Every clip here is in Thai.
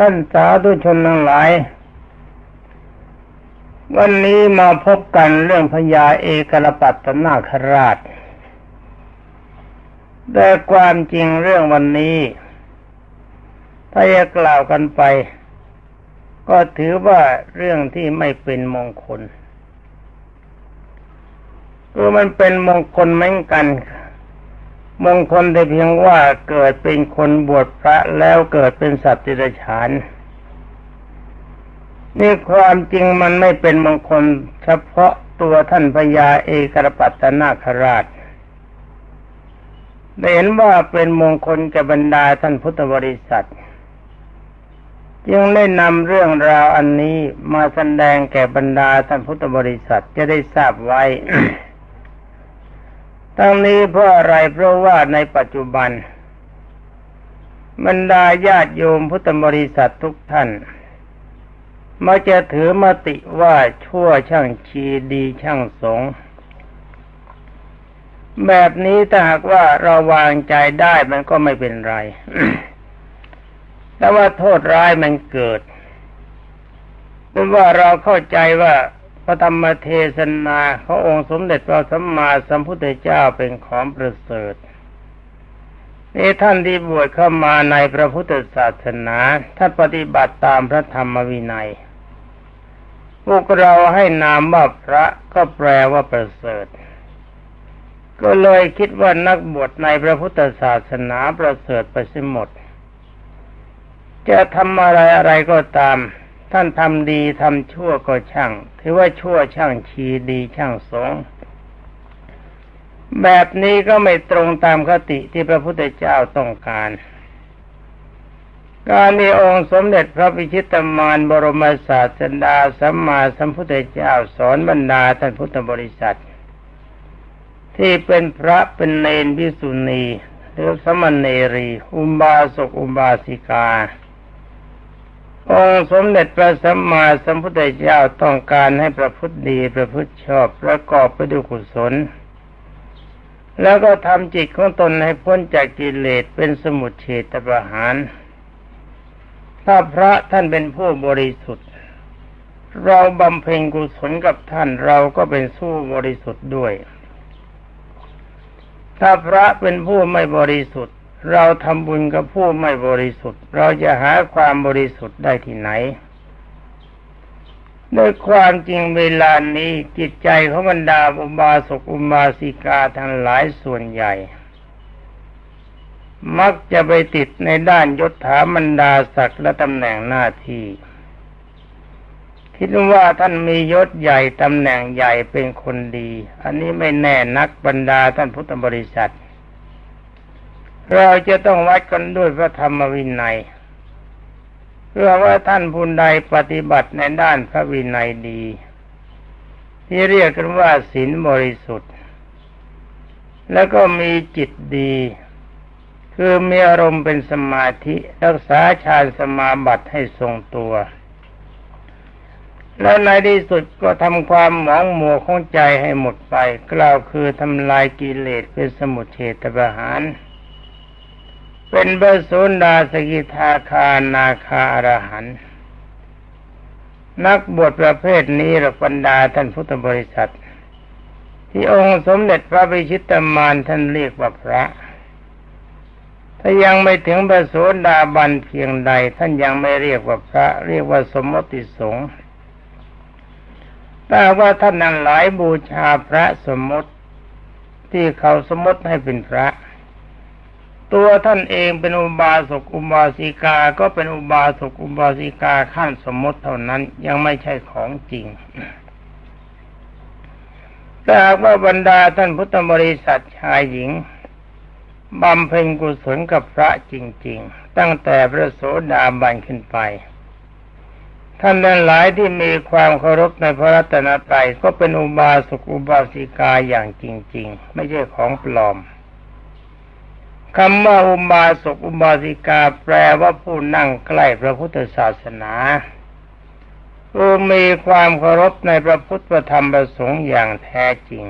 ท่านสาธุชนทั้งหลาย วันนี้มาพบกันเรื่องพญาเอกรปัตตนาคราช แต่ความจริงเรื่องวันนี้ถ้าจะกล่าวกันไป ก็ถือว่าเรื่องที่ไม่เป็นมงคลคือมันเป็นมงคลเหมือนกัน มงคลแต่เพียงว่าเกิดเป็นคนบวชพระแล้วเกิดเป็นสัตว์ติรฉานนี่ความจริงมันไม่เป็นมงคลเฉพาะตัวท่านพญาเอกรปัตตนาคราชได้เห็นว่าเป็นมงคลแก่บรรดาท่านพุทธบริษัท จึงได้นำเรื่องราวอันนี้มาแสดงแก่บรรดาท่านพุทธบริษัทจะได้ทราบไว้ ทั้งนี้เพราะอะไรเพราะว่าในปัจจุบันบรรดาญาติโยมพุทธบริษัททุกท่านมาจะถือมติว่าชั่วช่างชีดีช่างสง แบบนี้ถ้าหากว่าเราวางใจได้มันก็ไม่เป็นไร แต่ว่าโทษร้ายมันเกิดเป็นว่าเราเข้าใจว่า พระธรรมเทศนาขององค์สมเด็จพระสัมมาสัมพุทธเจ้าเป็นของประเสริฐนี่ท่านที่บวชเข้ามาในพระพุทธศาสนาท่านปฏิบัติตามพระธรรมวินัย พวกเราให้นามว่าพระก็แปลว่าประเสริฐ ก็เลยคิดว่านักบวชในพระพุทธศาสนาประเสริฐไปเสียหมด จะทำอะไรอะไรก็ตาม ท่านทำดีทำชั่วก็ช่าง ถือว่าชั่วช่างชีดีช่างสงแบบนี้ก็ไม่ตรงตามคติที่พระพุทธเจ้าต้องการ การมีองค์สมเด็จพระพิชิตมารบรมศาสดาสัมมาสัมพุทธเจ้าสอนบรรดาท่านพุทธบริษัท ที่เป็นพระเป็นเนนพิสุณีหรือสมณเนรี อุบาสกอุบาสิกา องค์สมเด็จพระสัมมาสัมพุทธเจ้าต้องการให้ประพฤติดีประพฤติชอบประกอบไปด้วยกุศล แล้วก็ทำจิตของตนให้พ้นจากกิเลสเป็นสมุทเฉตประหาร ถ้าพระท่านเป็นผู้บริสุทธิ์ เราบำเพ็ญกุศลกับท่านเราก็เป็นสู้บริสุทธิ์ด้วย ถ้าพระเป็นผู้ไม่บริสุทธิ์ เราทำบุญกับผู้ไม่บริสุทธิ์ เราจะหาความบริสุทธิ์ได้ที่ไหนด้วยความจริงเวลานี้จิตใจของบรรดาอุบาสกอุบาสิกาทั้งหลายส่วนใหญ่ มักจะไปติดในด้านยศถาบรรดาศักดิ์และตำแหน่งหน้าที่ คิดว่าท่านมียศใหญ่ตำแหน่งใหญ่เป็นคนดี อันนี้ไม่แน่นักบรรดาท่านพุทธบริษัท เราจะต้องวัดกันด้วยพระธรรมวินัย เพื่อว่าท่านผู้ใดปฏิบัติในด้านพระวินัยดี ที่เรียกกันว่าศีลบริสุทธิ์ แล้วก็มีจิตดี คือมีอารมณ์เป็นสมาธิรักษาฌานสมาบัติให้ทรงตัว แล้วในที่สุดก็ทำความหมองมัวของใจให้หมดไป กล่าวคือทำลายกิเลสเป็นสมุทเฉตประหาร เป็นเบสุนดาสกิทาคานาคาอรหันนักบวชประเภทนี้ระบรรดาท่านพุทธบริษัท ที่องค์สมเด็จพระบิชิตมานท่านเรียกว่าพระ ถ้ายังไม่ถึงเบสุนดาบันเพียงใด ท่านยังไม่เรียกว่าพระ เรียกว่าสมมติสงฆ์แต่ว่าท่านนั้นหลายบูชาพระสมมติที่เขาสมมติให้เป็นพระ ตัวท่านเองเป็นอุบาสกอุบาสิกา ก็เป็นอุบาสกอุบาสิกาขั้นสมมติเท่านั้นยังไม่ใช่ของจริงแต่หากว่าบรรดาท่านพุทธบริษัทชายหญิงบำเพ็ญกุศลกับพระจริง ๆ ตั้งแต่พระโสดาบันขึ้นไป ท่านนั้นหลายที่มีความเคารพในพระรัตนตรัยก็เป็นอุบาสกอุบาสิกาอย่างจริง ๆ ไม่ใช่ของปลอม คำว่าอุบาสกอุบาสิกาแปลว่าผู้นั่งใกล้พระพุทธศาสนาผู้มีความเคารพในพระพุทธธรรมประสงค์อย่างแท้จริง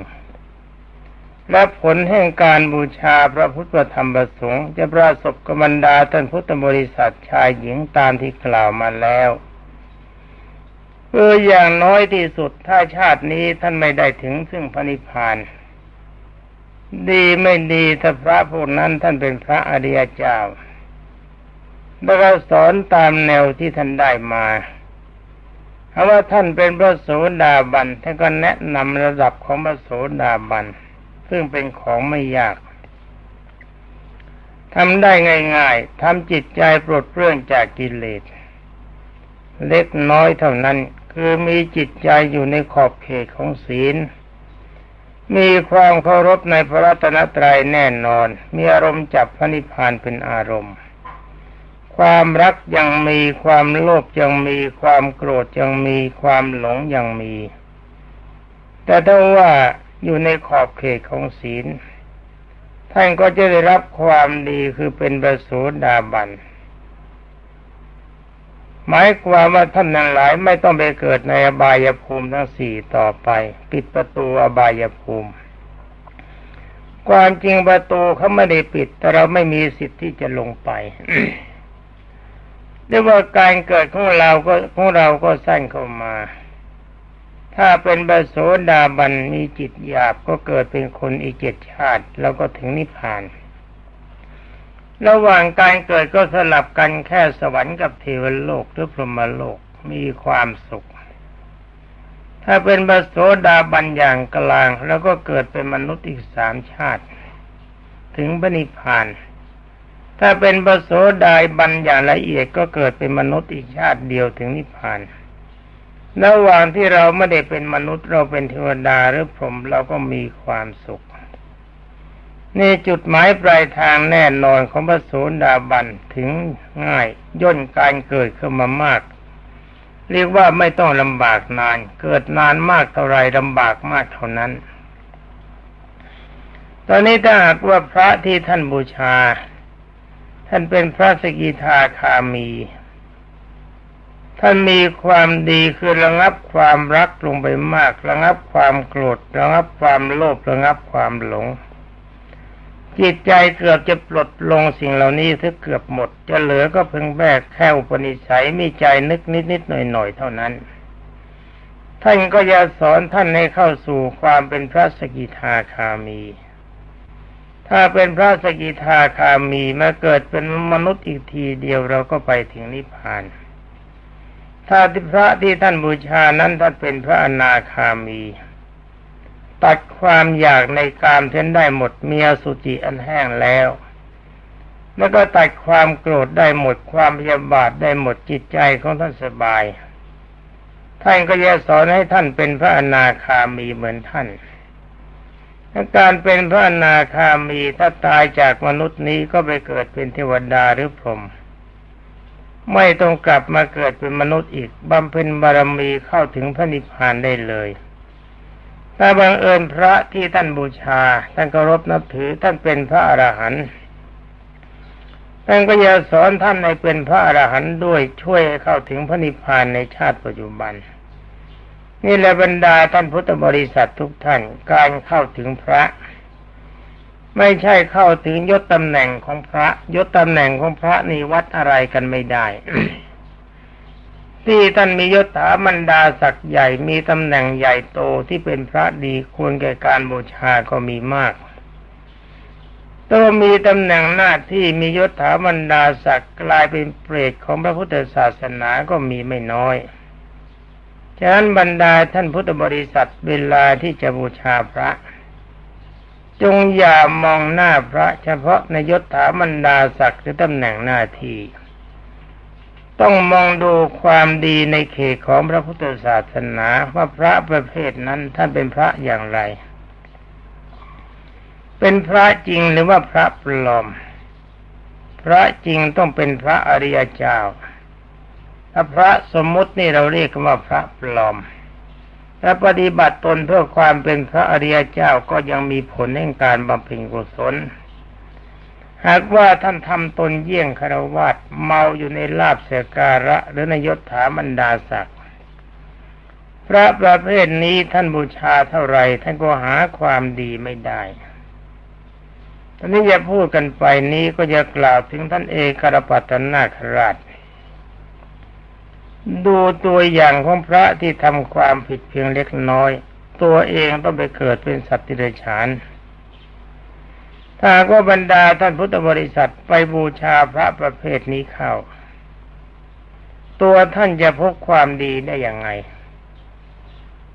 และผลแห่งการบูชาพระพุทธธรรมประสงค์ จะประสบกบรรดาท่านพุทธบริษัทชายหญิงตามที่กล่าวมาแล้วเอออย่างน้อยที่สุดถ้าชาตินี้ท่านไม่ได้ถึงซึ่งพระนิพพาน ดีไม่ดีถ้าพระพวกนั้นท่านเป็นพระอริยเจ้าแล้วก็สอนตามแนวที่ท่านได้มาเพราะว่าท่านเป็นพระโสดาบันท่านก็แนะนำระดับของพระโสดาบันซึ่งเป็นของไม่ยากทำได้ง่ายๆทำจิตใจปลดเปลื้องจากกิเลสเล็กน้อยเท่านั้นคือมีจิตใจอยู่ในขอบเขตของศีล มีความเคารพในพระรัตนตรัยแน่นอน มีอารมณ์จับพระนิพพานเป็นอารมณ์ ความรักยังมีความโลภยังมีความโกรธยังมีความหลงยังมี แต่ถ้าว่าอยู่ในขอบเขตของศีล ท่านก็จะได้รับความดีคือเป็นประสูดาบัน หมายความว่าท่านนั้นหลายไม่ต้องไปเกิดในอบายภูมิทั้งสี่ต่อไป ปิดประตูอบายภูมิ ความจริงประตูเขาไม่ได้ปิด แต่เราไม่มีสิทธิ์ที่จะลงไปเรียกว่าการเกิดของเราก็ของเราก็สั้นเข้ามา ถ้าเป็นบโสดาบันมีจิตหยาบก็เกิดเป็นคนอีกเจ็ดชาติ แล้วก็ถึงนิพพาน ระหว่างการเกิดก็สลับกันแค่สวรรค์กับเทวโลกหรือพรหมโลกมีความสุข ถ้าเป็นบโสดาบันอย่างกลาง แล้วก็เกิดเป็นมนุษย์อีกสามชาติ ถึงพระนิพพาน ถ้าเป็นปโสดาบัญอย่างละเอียดก็เกิดเป็นมนุษย์อีกชาติเดียวถึงนิพพานระหว่างที่เราไม่ได้เป็นมนุษย์เราเป็นเทวดาหรือพรหมเราก็มีความสุข นี่จุดหมายปลายทางแน่นอนของพระโสดาบันถึงง่ายย่นการเกิดขึ้นมามาก เรียกว่าไม่ต้องลำบากนาน เกิดนานมากเท่าไรลำบากมากเท่านั้น ตอนนี้ถ้าหากว่าพระที่ท่านบูชา ท่านเป็นพระสกิทาคามี ท่านมีความดีคือระงับความรักลงไปมาก ระงับความโกรธระงับความโลภระงับความหลง จิตใจเกือบจะปลดลงสิ่งเหล่านี้ถ้าเกือบหมด จะเหลือก็เพียงแค่แค่อุปนิสัยมีใจนึกนิดนิดหน่อยหน่อยเท่านั้น ท่านก็จะสอนท่านให้เข้าสู่ความเป็นพระสกิทาคามี ถ้าเป็นพระสกิทาคามีมาเกิดเป็นมนุษย์อีกทีเดียวเราก็ไปถึงนิพพาน ถ้าพระที่ท่านบูชานั้นท่านเป็นพระอนาคามี ตัดความอยากในกามเช่นได้หมดเมียสุจิอันแห้งแล้ว แล้วก็ตัดความโกรธได้หมดความพยาบาทได้หมดจิตใจของท่านสบาย ท่านก็จะสอนให้ท่านเป็นพระอนาคามีเหมือนท่านการเป็นพระอนาคามีถ้าตายจากมนุษย์นี้ก็ไปเกิดเป็นเทวดาหรือพรหมไม่ต้องกลับมาเกิดเป็นมนุษย์อีกบำเพ็ญบารมีเข้าถึงพระนิพพานได้เลย ถ้าบังเอิญพระที่ท่านบูชา ท่านเคารพนับถือท่านเป็นพระอรหันต์ท่านก็จะสอนท่านให้เป็นพระอรหันต์ด้วยช่วยเข้าถึงพระนิพพานในชาติปัจจุบัน นี่แหละบรรดาท่านพุทธบริษัททุกท่านการเข้าถึงพระ ไม่ใช่เข้าถึงยศตำแหน่งของพระ ยศตำแหน่งของพระนี่วัดอะไรกันไม่ได้ ที่ท่านมียศถาบรรดาศักดิ์ใหญ่มีตำแหน่งใหญ่โตที่เป็นพระดีควรแก่การบูชาก็มีมากตัวมีตำแหน่งหน้าที่มียศถาบรรดาศักดิ์กลายเป็นเปรตของพระพุทธศาสนาก็มีไม่น้อย ฉะนั้นบรรดาท่านพุทธบริษัทเวลาที่จะบูชาพระ จงอย่ามองหน้าพระเฉพาะในยศถาบรรดาศักดิ์หรือตำแหน่งหน้าที่ ต้องมองดูความดีในเขตของพระพุทธศาสนาว่าพระประเภทนั้นท่านเป็นพระอย่างไร เป็นพระจริงหรือว่าพระปลอม พระจริงต้องเป็นพระอริยเจ้าถ้าพระสมมุตินี่เราเรียกว่าพระปลอมถ้าปฏิบัติตนเพื่อความเป็นพระอริยเจ้าก็ยังมีผลแห่งการบำเพ็ญกุศล หากว่าท่านทำตนเยี่ยงคารวะเมาอยู่ในลาบเสการะ หรือในยศถาบรรดาศักดิ์พระประเภทนี้ท่านบูชาเท่าไรท่านก็หาความดีไม่ได้ตอนนี้จะพูดกันไปนี้ก็จะกล่าวถึงท่านเอกรปัตนาคราช ดูตัวอย่างของพระที่ทำความผิดเพียงเล็กน้อย ตัวเองต้องไปเกิดเป็นสัตว์ติเดชาน ถ้าก็บรรดาท่านพุทธบริษัทไปบูชาพระประเภทนี้เข้า ตัวท่านจะพบความดีได้อย่างไง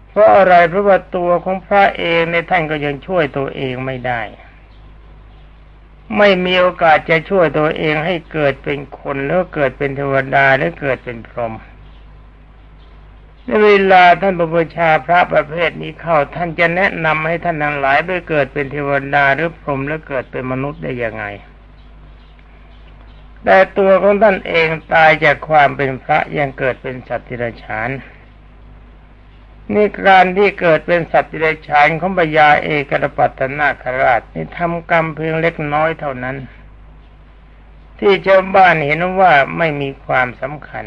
เพราะอะไรเพราะว่าตัวของพระเองในท่านก็ยังช่วยตัวเองไม่ได้ ไม่มีโอกาสจะช่วยตัวเองให้เกิดเป็นคนหรือเกิดเป็นเทวดาหรือเกิดเป็นพรหม ในเวลาท่านบูชาพระประเภทนี้เข้าท่านจะแนะนำให้ท่านทั้งหลายไปเกิดเป็นเทวดาหรือพรหมแล้วเกิดเป็นมนุษย์ได้ยังไง แต่ตัวของท่านเองตายจากความเป็นพระยังเกิดเป็นสัตว์ทิรชานนี่การที่เกิดเป็นสัตว์เดรัจฉานของปยาเอกรปัตนาคราชนี่ทำกรรมเพียงเล็กน้อยเท่านั้น ที่ชาวบ้านเห็นว่าไม่มีความสำคัญ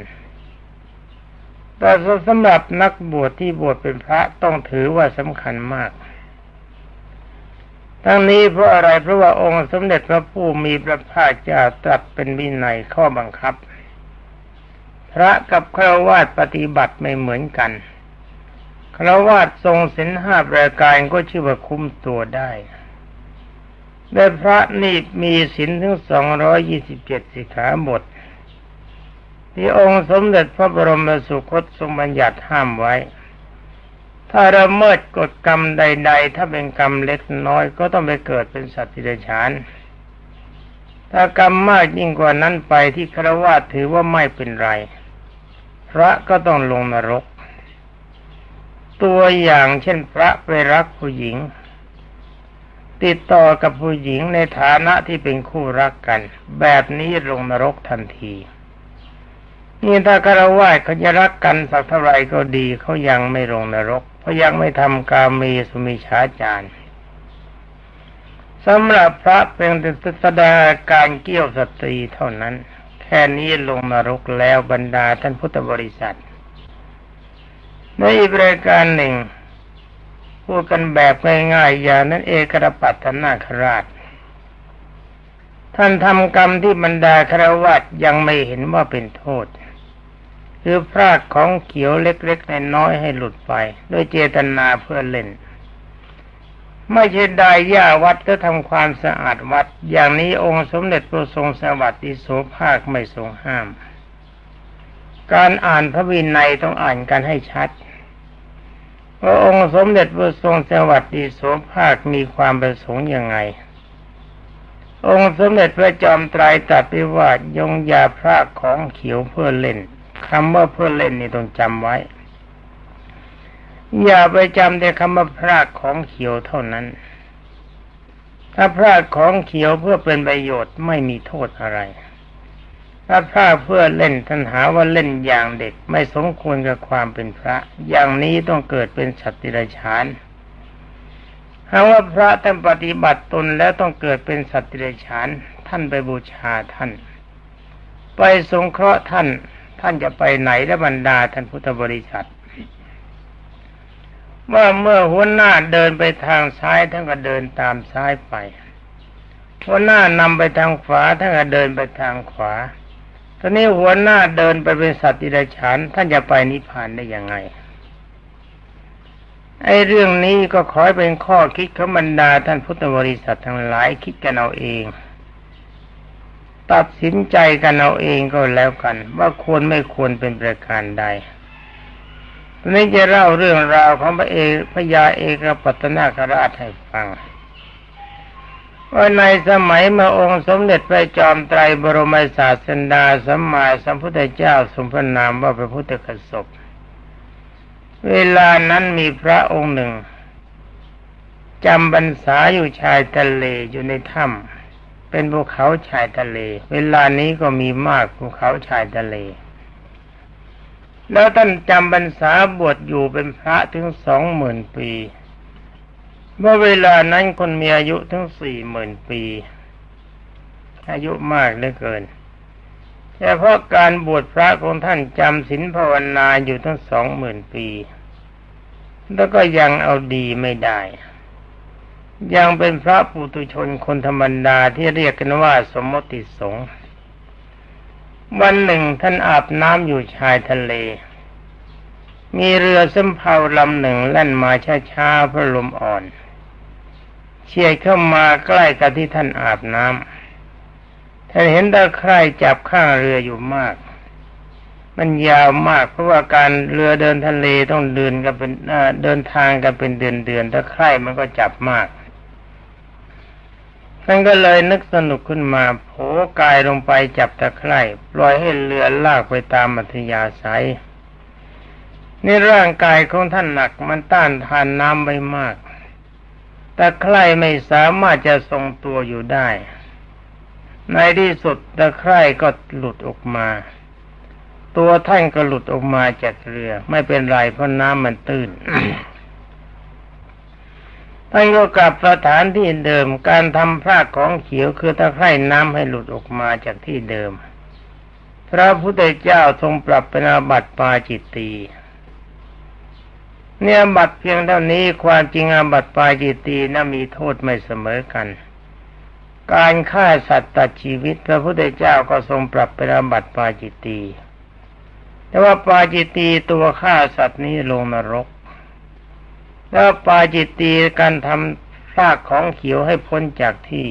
แต่สำหรับนักบวชที่บวชเป็นพระต้องถือว่าสำคัญมาก ทั้งนี้เพราะอะไรเพราะว่าองค์สมเด็จพระผู้มีพระภาคเจ้าตรัสเป็นวินัยข้อบังคับ พระกับฆราวาสปฏิบัติไม่เหมือนกันคราวาสทรงสินห้าประการก็ชื่อว่าคุ้มตัวได้แต่พระนี่มีสินถึงสองร้อยยี่สิบเจ็ดสิกขาบท ที่องค์สมเด็จพระบรมสุคตทรงบัญญัติห้ามไว้ ถ้าเราเมิดกฎกรรมใด ๆ ถ้าเป็นกรรมเล็กน้อยก็ต้องไปเกิดเป็นสัตว์ที่เดชานถ้ากรรมมากยิ่งกว่านั้นไปที่ครวาถือว่าไม่เป็นไร พระก็ต้องลงนรก ตัวอย่างเช่นพระไปรักผู้หญิง ติดต่อกับผู้หญิงในฐานะที่เป็นคู่รักกัน แบบนี้ลงนรกทันที นี่ถ้าคารวะเขาจะรักกันสักเท่าไรก็ดีเขายังไม่ลงนรกเพราะยังไม่ทำกามีสุมิชาจารสำหรับพระเป็นแต่สดงการเกี่ยวสตรีเท่านั้น แค่นี้ลงนรกแล้วบรรดาท่านพุทธบริษัท ในอีกรายการหนึ่งพูดกันแบบง่ายๆอย่างนั้นเอกรปัตนาคราช ท่านทำกรรมที่บรรดาครวัตยังไม่เห็นว่าเป็นโทษ คือพรากของเขียวเล็กๆน้อยๆให้หลุดไป ด้วยเจตนาเพื่อเล่น ไม่ใช่ได้ย่าวัดก็ทำความสะอาดวัด อย่างนี้องค์สมเด็จพระทรงสวัสดิโสภาคไม่ทรงห้าม การอ่านพระวินัยต้องอ่านกันให้ชัดพระองค์สมเด็จพระทรงสวัสดีโสภาคมีความประสงค์ยังไง องค์สมเด็จพระจอมไตรตรัสไปว่า ยงยาพระของเขียวเพื่อเล่น คำว่าเพื่อเล่นนี่ต้องจำไว้ อย่าไปจำแต่คำว่าพระของเขียวเท่านั้น ถ้าพระของเขียวเพื่อเป็นประโยชน์ไม่มีโทษอะไร ถ้าพระเพื่อเล่นท่านหาว่าเล่นอย่างเด็กไม่สมควรกับความเป็นพระ อย่างนี้ต้องเกิดเป็นสัตว์ติรฉานหาว่าพระท่านปฏิบัติตนแล้วต้องเกิดเป็นสัตว์ติรฉานท่านไปบูชาท่าน ไปสงเคราะห์ท่าน ท่านจะไปไหนและบรรดาท่านพุทธบริษัทว่าเมื่อหัวหน้าเดินไปทางซ้ายท่านก็เดินตามซ้ายไปหัวหน้านำไปทางขวาท่านก็เดินไปทางขวาตอนนี้หัวหน้าเดินไปเป็นสัตว์ดิเรกชันท่านจะไปนิพพานได้ยังไงไอ้เรื่องนี้ก็ขอเป็นข้อคิดของบรรดาท่านพุทธบริษัททั้งหลายคิดกันเอาเอง ตัดสินใจกันเอาเองก็แล้วกัน ว่าควรไม่ควรเป็นประการใดตอนนี้จะเล่าเรื่องราวของพระเอกพระยาเอกปัตนาคราชให้ฟังว่าในสมัยมาองค์สมเด็จพระจอมไตรบรมศาสดาสัมมาสัมพุทธเจ้าสมพระนามว่าพระพุทธกสบเวลานั้นมีพระองค์หนึ่งจำบรรษาอยู่ชายทะเลอยู่ในถ้ำ เป็นภูเขาชายทะเล เวลานี้ก็มีมากภูเขาชายทะเล แล้วท่านจำบรรษาบวชอยู่เป็นพระถึงสองหมื่นปี เมื่อเวลานั้นคนมีอายุทั้งสี่หมื่นปี อายุมากเหลือเกินเฉพาะการบวชพระของท่านจำศีลภาวนาอยู่ทั้งสองหมื่นปี แล้วก็ยังเอาดีไม่ได้ ยังเป็นพระปุตุชนคนธรรมดาที่เรียกกันว่าสมมติสงฆ์วันหนึ่งท่านอาบน้ำอยู่ชายทะเล มีเรือสำเภาลำหนึ่งแล่นมาช้าๆเพราะลมอ่อนเฉียดเข้ามาใกล้กับที่ท่านอาบน้ำท่านเห็นตะไคร่จับข้างเรืออยู่มาก มันยาวมากเพราะว่าการเรือเดินทะเลต้องเดินกันเป็นเดินทางกันเป็นเดือนๆตะไคร่มันก็จับมาก ท่านก็เลยนึกสนุกขึ้นมาโผกายลงไปจับตะไคร่ปล่อยให้เรือลากไปตามมัธยาศัยนี่ร่างกายของท่านหนักมันต้านทานน้ำไปมาก ตะไคร่ไม่สามารถจะทรงตัวอยู่ได้ ในที่สุดตะไคร่ก็หลุดออกมา ตัวท่านก็หลุดออกมาจากเรือ ไม่เป็นไรเพราะน้ำมันตื้น ท่านก็กลับสถานที่เดิม การทำพระของเขียวคือตะไคร่น้ำให้หลุดออกมาจากที่เดิม พระพุทธเจ้าทรงปรับเป็นอาบัติปาจิตตีเนี่ยบัตรเพียงเท่านี้ความจริงอาบัติปาจิตตีนะมีโทษไม่เสมอกัน การฆ่าสัตว์ตัดชีวิต พระพุทธเจ้าก็ทรงปรับเป็นอาบัติปาจิตตีแต่ว่าปาจิตตีตัวฆ่าสัตว์นี้ลงนรก แล้วปาจิตตีการทำซากของเขียวให้พ้นจากที่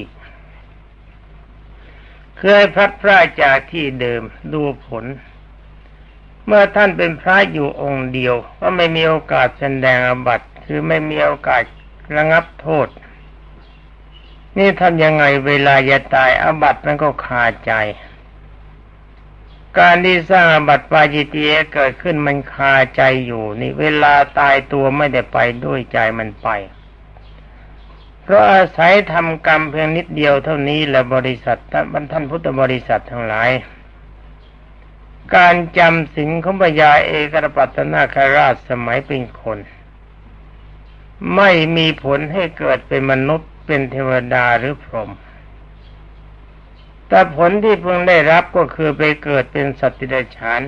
เคยพลัดพรากจากที่เดิมดูผล เมื่อท่านเป็นพระอยู่องค์เดียว ก็ไม่มีโอกาสแสดงอบัติคือไม่มีโอกาสระงับโทษ นี่ทำยังไงเวลาจะตายอบัติมันก็คาใจ การที่สร้างบัตรปาจิตีเกิดขึ้นมันคาใจอยู่นี่เวลาตายตัวไม่ได้ไปด้วยใจมันไป เพราะอาศัยทำกรรมเพียงนิดเดียวเท่านี้และบริษัทบรรท่านพุทธบริษัททั้งหลาย การจำสิงของพญาเอกรปัตนาคาราชสมัยเป็นคน ไม่มีผลให้เกิดเป็นมนุษย์เป็นเทวดาหรือพรหม แต่ผลที่เพิ่งได้รับก็คือไปเกิดเป็นสัตว์ดิฉาน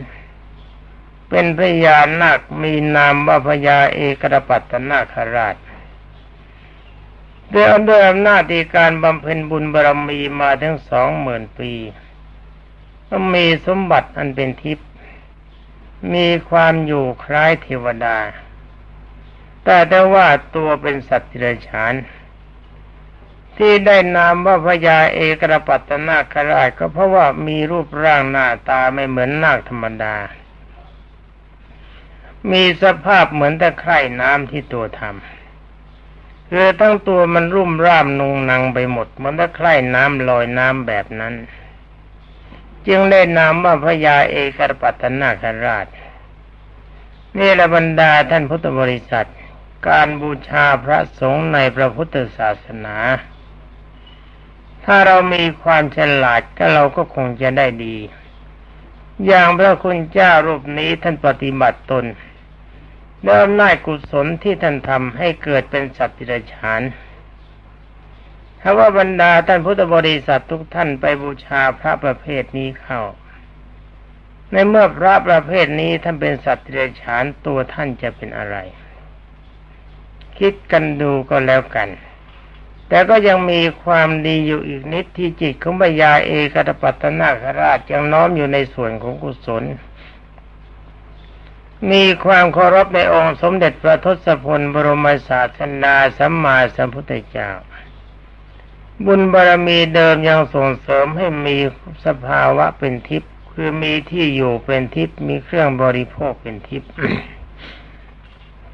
เป็นพญานาคมีนามว่าพญาเอกรปัตตนาคราชด้วยด้วยอำนาจที่การบำเพ็ญบุญบารมีมาถึงสองหมื่นปี ก็มีสมบัติอันเป็นทิพย์มีความอยู่คล้ายเทวดา แต่แต่ว่าตัวเป็นสัตว์ดิฉาน ที่ได้นามว่าพญาเอกรปัตตนาคราชก็เพราะว่ามีรูปร่างหน้าตาไม่เหมือนนาคธรรมดา มีสภาพเหมือนตะไคร่น้ำที่ตัวทำคือทั้งตัวมันรุ่มร่ามนุงนังไปหมดมือนตะไคร่น้ำลอยน้ำแบบนั้น จึงได้นามว่าพญาเอกรปัตตนาคราชนี่ละบรรดาท่านพุทธบริษัท การบูชาพระสงฆ์ในพระพุทธศาสนา ถ้าเรามีความฉลาดก็เราก็คงจะได้ดี อย่างพระคุณเจ้ารูปนี้ท่านปฏิบัติตนเริ่มน่ายกุศลที่ท่านทำให้เกิดเป็นสัตว์ดิฉานถ้าว่าบรรดาท่านพุทธบริษัททุกท่านไปบูชาพระประเภทนี้เข้า ในเมื่อพระประเภทนี้ท่านเป็นสัตว์ดิฉานตัวท่านจะเป็นอะไร คิดกันดูก็แล้วกัน แต่ก็ยังมีความดีอยู่อีกนิดที่จิตของพญาเอกตปัตนาคราชยังน้อมอยู่ในส่วนของกุศล มีความเคารพในองค์สมเด็จพระทศพลบรมศาสนาสัมมาสัมพุทธเจ้า บุญบารมีเดิมยังส่งเสริมให้มีสภาวะเป็นทิพย์คือมีที่อยู่เป็นทิพย์มีเครื่องบริโภคเป็นทิพย์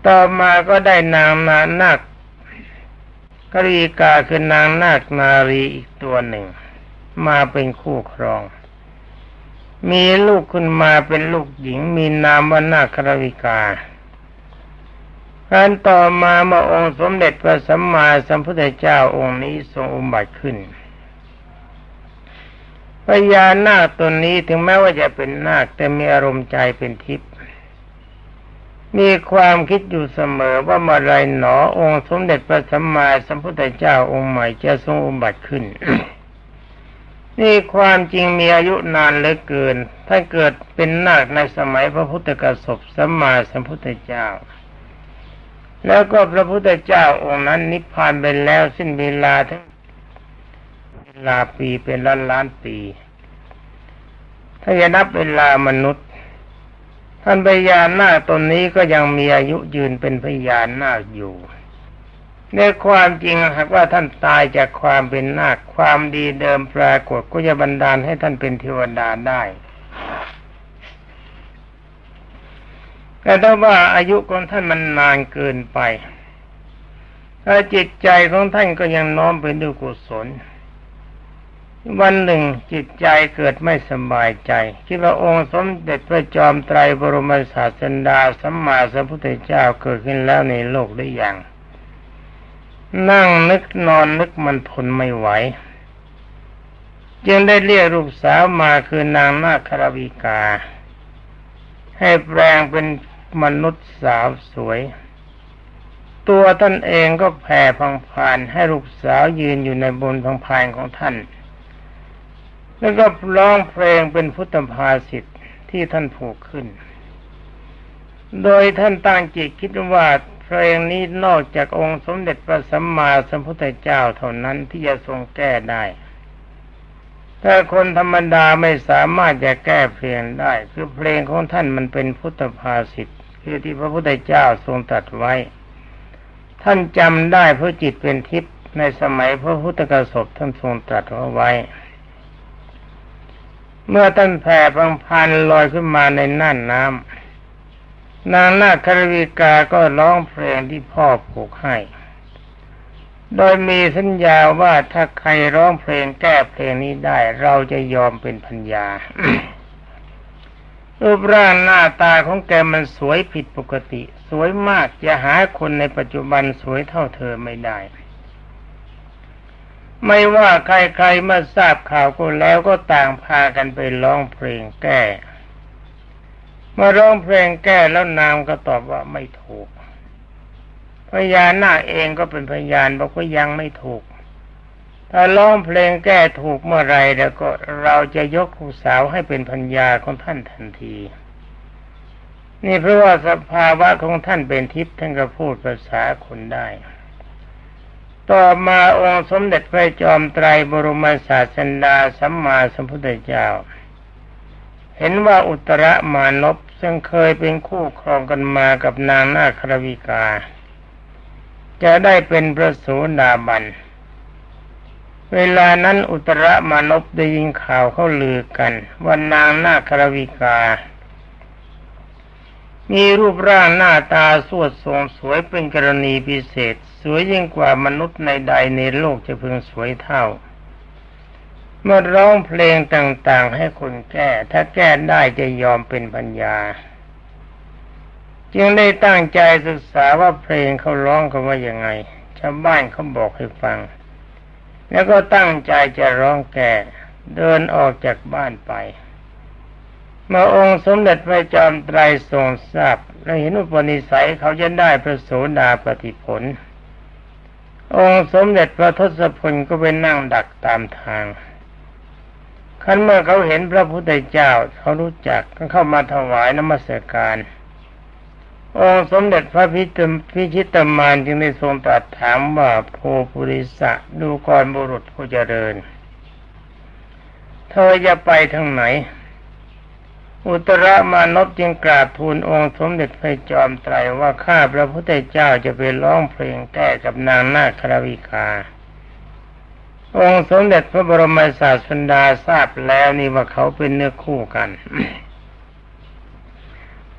ต่อมาก็ได้นางนานาค กรีกาคือนางนาคนารีอีกตัวหนึ่ง มาเป็นคู่ครอง มีลูกคุณมาเป็นลูกหญิงมีนามว่านาครวิกาการต่อมามาองค์สมเด็จพระสัมมาสัมพุทธเจ้าองค์นี้ทรงอุบัติขึ้นพญานาคตนนี้ถึงแม้ว่าจะเป็นนาคแต่มีอารมณ์ใจเป็นทิพย์ มีความคิดอยู่เสมอว่าเมื่อไรหนอองค์สมเด็จพระสัมมาสัมพุทธเจ้าองค์ใหม่จะทรงอุบัติขึ้น นี่ความจริงมีอายุนานเหลือเกิน ถ้าเกิดเป็นนาคในสมัยพระพุทธกสบสัมมาสัมพุทธเจ้า แล้วก็พระพุทธเจ้าองค์นั้นนิพพานไปแล้วสิ้นเวลาทั้งเวลาปีเป็นล้านล้านปี ถ้าจะนับเวลามนุษย์ ท่านพญานาคตนนี้ก็ยังมีอายุยืนเป็นพญานาคอยู่ ในความจริงหากว่าท่านตายจากความเป็นนาคความดีเดิมปรากฏก็จะบันดาลให้ท่านเป็นเทวดาได้แต่ถ้าว่าอายุของท่านมันนานเกินไปถ้าจิตใจของท่านก็ยังน้อมไปด้วยกุศล วันหนึ่งจิตใจเกิดไม่สบายใจ คิดว่าองค์สมเด็จพระจอมไตรบรมศาสดาสัมมาสัมพุทธเจ้าเกิดขึ้นแล้วในโลกได้อย่างนั่งนึกนอนนึกมันทนไม่ไหว จึงได้เรียกลูกสาวมาคือนางนาคราวิกา ให้แปลงเป็นมนุษย์สาวสวย ตัวท่านเองก็แผ่พังพานให้ลูกสาวยืนอยู่ในบนพังพานของท่าน แล้วก็ร้องเพลงเป็นพุทธภาษิตที่ท่านผูกขึ้น โดยท่านตั้งจิตคิดว่าเพลงนี้นอกจากองค์สมเด็จพระสัมมาสัมพุทธเจ้าเท่านั้นที่จะทรงแก้ได้ ถ้าคนธรรมดาไม่สามารถจะแก้เพลงได้ คือเพลงของท่านมันเป็นพุทธภาษิตคือที่พระพุทธเจ้าทรงตรัสไว้ ท่านจำได้เพราะจิตเป็นทิพย์ในสมัยพระพุทธกสบท่านทรงตรัสเอาไว้ เมื่อท่านแผ่พังพันลอยขึ้นมาในน่านน้ำนางนาคารวิกาก็ร้องเพลงที่พ่อผูกให้ โดยมีสัญญาว่าถ้าใครร้องเพลงแก้เพลงนี้ได้ เราจะยอมเป็นพัญญารูปร่างหน้าตาของแกมันสวยผิดปกติ สวยมากจะหาคนในปัจจุบันสวยเท่าเธอไม่ได้ ไม่ว่าใครๆมาทราบข่าวก็แล้วก็ต่างพากันไปร้องเพลงแก้มาร้องเพลงแก้แล้วนางก็ตอบว่าไม่ถูกพญานาคเองก็เป็นพยานบอกว่ายังไม่ถูก ถ้าร้องเพลงแก้ถูกเมื่อไรแล้วก็เราจะยกผู้สาวให้เป็นพัญญาของท่านทันที นี่เพราะว่าสภาวะของท่านเป็นทิพย์ท่านก็พูดภาษาคนได้ ต่อมาองค์สมเด็จพระจอมไตรบรมศาสดาสัมมาสัมพุทธเจ้า เห็นว่าอุตรมานพซึ่งเคยเป็นคู่ครองกันมากับนางนาครวิกา จะได้เป็นพระโสดาบัน เวลานั้นอุตรมานพได้ยินข่าวเขาลือกันว่านางนาครวิกา มีรูปร่างหน้าตาสวดทรงสวยเป็นกรณีพิเศษ สวยยิ่งกว่ามนุษย์ในใดในโลกจะพึงสวยเท่า เมื่อร้องเพลงต่างๆให้คนแก้ ถ้าแก้ได้จะยอมเป็นปัญญา จึงได้ตั้งใจศึกษาว่าเพลงเขาร้องกันว่ายังไง ชาวบ้านเขาบอกให้ฟัง แล้วก็ตั้งใจจะร้องแก่เดินออกจากบ้านไปเมื่อองค์สมเด็จพระจอมไตรทรงทราบและเห็นอุปนิสัยเขาจะได้พระโสดาปฏิผล องค์สมเด็จพระทศพลก็ไปนั่งดักตามทางขั้นเมื่อเขาเห็นพระพุทธเจ้าเขารู้จักก็เข้ามาถวายนมัสการองค์สมเด็จพระพิตพิชิตมานจึงได้ทรงตรัสถามว่าโพปุริสะดูกรบุรุษผู้เจริญ เธอจะไปทางไหน อุตรมานพจึงกราบทูลองค์สมเด็จพระจอมไตรว่าข้าพระพุทธเจ้าจะไปร้องเพลงแก้กับนางนาคราวิกา องค์สมเด็จพระบรมศาสดาทราบแล้วนี่ว่าเขาเป็นเนื้อคู่กัน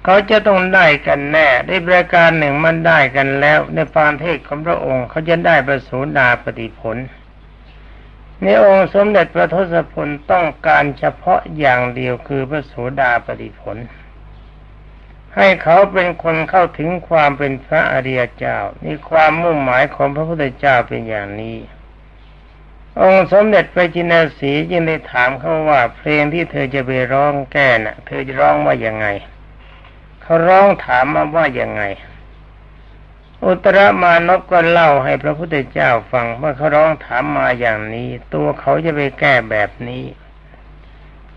เขาจะต้องได้กันแน่ได้ประการหนึ่งมันได้กันแล้ว ในฟานเทศของพระองค์เขาจะได้ประสูดาปฏิผล ในองค์สมเด็จพระทศพลต้องการเฉพาะอย่างเดียวคือพระโสดาปฏิผล ให้เขาเป็นคนเข้าถึงความเป็นพระอริยเจ้านี่ความมุ่งหมายของพระพุทธเจ้าเป็นอย่างนี้ องค์สมเด็จพระจินสีจึงได้ถามเขาว่าเพลงที่เธอจะไปร้องแก้น่ะ เธอจะร้องว่ายังไง เขาร้องถามมาว่ายังไง อุตรมานพก็เล่าให้พระพุทธเจ้าฟังว่าเขาร้องถามมาอย่างนี้ ตัวเขาจะไปแก้แบบนี้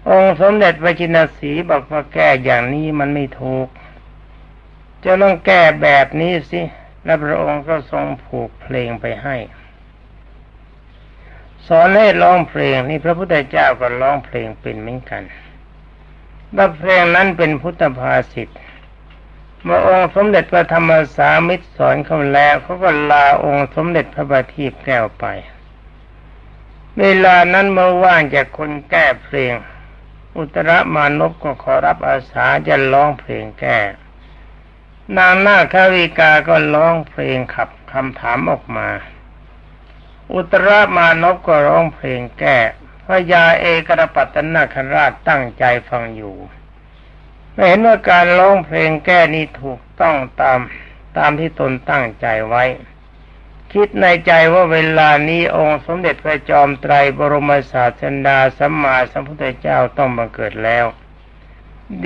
องค์สมเด็จพระจินสีบอกว่าแก้อย่างนี้มันไม่ถูก จะต้องแก้แบบนี้สิและพระองค์ก็ทรงผูกเพลงไปให้ สอนให้ร้องเพลงนี่พระพุทธเจ้าก็ร้องเพลงเป็นเหมือนกันว่าเพลงนั้นเป็นพุทธภาษิต เมื่อองค์สมเด็จพระธรรมสามิตรสอนเขาแล้วเขาก็ลาองค์สมเด็จพระบาทีแก้วไป เวลานั้นเมื่อว่างจากคนแก้เพลง อุตรมานพก็ขอรับอาสาจะร้องเพลงแก้ นางนาคาวิกาก็ร้องเพลงขับคำถามออกมา อุตรมานพก็ร้องเพลงแก้พระยาเอกรปัตตนาคราชตั้งใจฟังอยู่ เห็นว่าการร้องเพลงแก้นี้ถูกต้องตามตามที่ตนตั้งใจไว้ คิดในใจว่าเวลานี้องค์สมเด็จพระจอมไตรบรมศาสดาสัมมาสัมพุทธเจ้าต้องบังเกิดแล้ว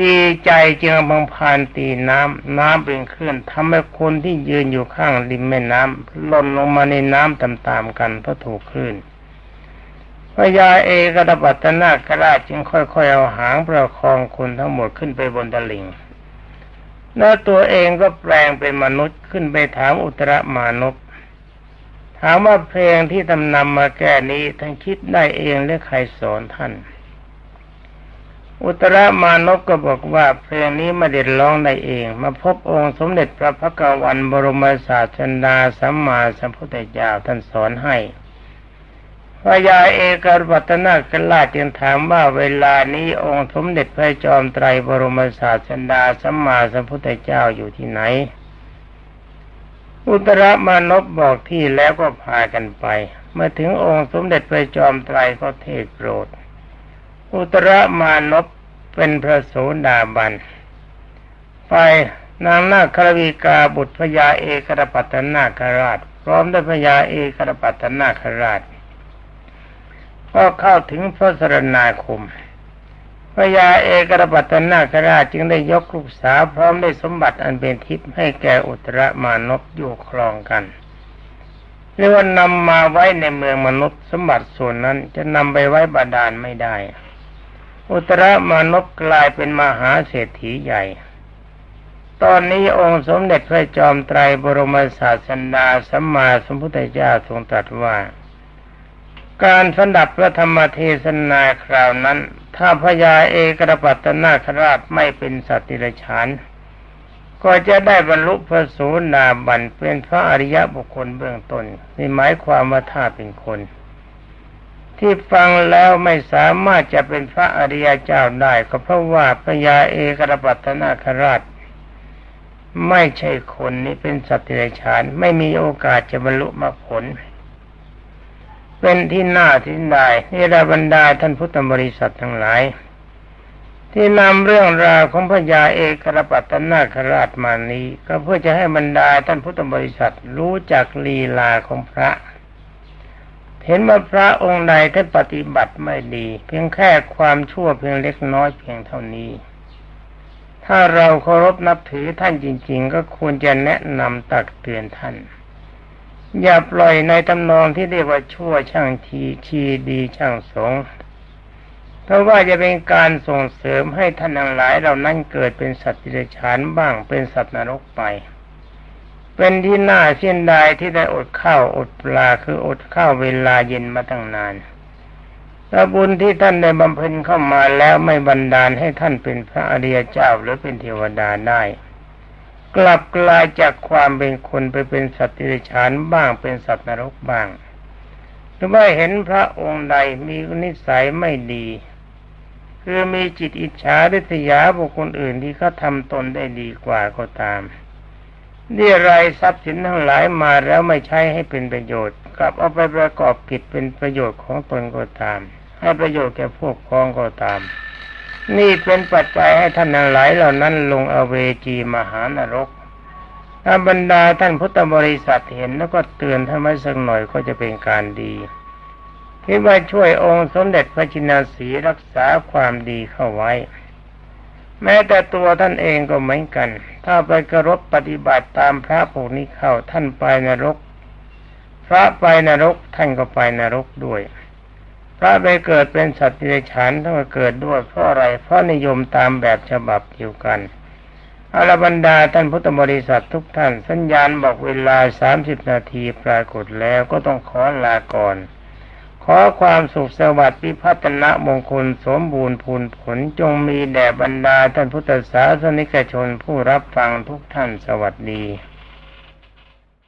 ดีใจจึงบังพานตีน้ำน้ำเป็นคลื่นทำให้คนที่ยืนอยู่ข้างริมแม่น้ำหล่นลงมาในน้ำตามๆกันเพราะถูกคลื่น พญาเอกระปัตนาคราชจึงค่อยๆเอาหางประคองคนทั้งหมดขึ้นไปบนตลิ่งแล้วตัวเองก็แปลงเป็นมนุษย์ขึ้นไปถามอุตรมานพถามว่าเพลงที่ทำนำมาแก้นี้ท่านคิดได้เองหรือใครสอนท่าน อุตรมานพก็บอกว่าเพลงนี้ไม่ได้ร้องได้เอง มาพบองค์สมเด็จพระพักวันบรมศาสดาสัมมาสัมพุทธเจ้าท่านสอนให้ พระยาเอกวัตนากลาจึงถามว่าเวลานี้องค์สมเด็จพระจอมไตรบรมศาสดาสัมมาสัมพุทธเจ้าอยู่ที่ไหน อุตรมานพบอกที่แล้วก็พากันไป เมื่อถึงองค์สมเด็จพระจอมไตรก็เทศโปรด อุตรมานพเป็นพระโสดาบัน ไปนางนาครวีกาบุตรพญาเอกรปัตนาคราช พร้อมด้วยพญาเอกรปัตนาคราช ก็เข้าถึงพระสรณาคมพระยาเอกรปัตนาคราชจึงได้ยกลูกสาวพร้อมได้สมบัติอันเป็นทิพย์ให้แก่อุตรมานพอยู่ครองกันเรียกว่านำมาไว้ในเมืองมนุษย์สมบัติส่วนนั้นจะนำไปไว้บาดาลไม่ได้ อุตรมานพกลายเป็นมหาเศรษฐีใหญ่ ตอนนี้องค์สมเด็จพระจอมไตรบรมศาสดาสัมมาสัมพุทธเจ้าทรงตรัสว่า การสดับพระธรรมเทศนาคราวนั้น ถ้าพญาเอกรปัตนาคราชไม่เป็นสัตติรฉานก็จะได้บรรลุพระโสดาบันเป็นพระอริยบุคคลเบื้องต้นนี่หมายความว่าถ้าเป็นคน ที่ฟังแล้วไม่สามารถจะเป็นพระอริยเจ้าได้ ก็เพราะว่าพญาเอกรปัตนาคราช ไม่ใช่คนนี่เป็นสัตว์เดรัจฉานไม่มีโอกาสจะบรรลุมรรคผล เป็นที่น่าที่นายนี่ระบรรดาท่านพุทธบริษัททั้งหลาย ที่นำเรื่องราวของพญาเอกรปัตนาคราชมานี้ ก็เพื่อจะให้บรรดาท่านพุทธบริษัทรู้จักลีลาของพระ เห็นว่าพระองค์ใดท่านปฏิบัติไม่ดี เพียงแค่ความชั่วเพียงเล็กน้อยเพียงเท่านี้ถ้าเราเคารพนับถือท่านจริง ๆ ก็ควรจะแนะนำตักเตือนท่าน อย่าปล่อยในตำนองที่เรียกว่าชั่วช่างทีชีดีช่างสงเพราะว่าจะเป็นการส่งเสริมให้ท่านทั้งหลายเรานั้นเกิดเป็นสัตว์ดิเรกชันบ้างเป็นสัตว์นรกไป เป็นที่น่าเสียดายที่ได้อดข้าวอดปลาคืออดข้าวเวลาเย็นมาตั้งนานและบุญที่ท่านได้บำเพ็ญเข้ามาแล้วไม่บันดาลให้ท่านเป็นพระอริยเจ้าหรือเป็นเทวดาได้ กลับกลายจากความเป็นคนไปเป็นสัตว์ดิเรกชันบ้างเป็นสัตว์นรกบ้างหรือว่าเห็นพระองค์ใดมีนิสัยไม่ดี คือมีจิตอิจฉาริษยาบุคคลอื่นที่เขาทำตนได้ดีกว่าก็ตามเรียรทรัพย์สินทั้งหลายมาแล้วไม่ใช้ให้เป็นประโยชน์ กลับเอาไปประกอบกิจเป็นประโยชน์ของตนก็ตาม ให้ประโยชน์แก่พวกพ้องก็ตาม นี่เป็นปัจจัยให้ท่านทั้งหลายเหล่านั้นลงอเวจีมหานรกถ้าบรรดาท่านพุทธบริษัทเห็นแล้วก็เตือนท่านไว้สักหน่อยก็จะเป็นการดีคิดว่าช่วยองค์สมเด็จพระจินาสีรักษาความดีเข้าไว้ แม้แต่ตัวท่านเองก็เหมือนกัน ถ้าไปกรบปฏิบัติตามพระผูกนี้เข้าท่านไปนรก พระไปนรกท่านก็ไปนรกด้วย พระไปเกิดเป็นสัตว์ที่ฉานต้องเกิดด้วยเพราะอะไรเพราะนิยมตามแบบฉบับเดียวกันอาลบรรดาท่านพุทธบริษัททุกท่าน สัญญาณบอกเวลาสามสิบนาทีปรากฏแล้วก็ต้องขอลาก่อน ขอความสุขสวัสดิ์พิพัฒนะมงคลสมบูรณ์พูนผลจงมีแด่บรรดาท่านพุทธศาสนิกชนผู้รับฟังทุกท่านสวัสดี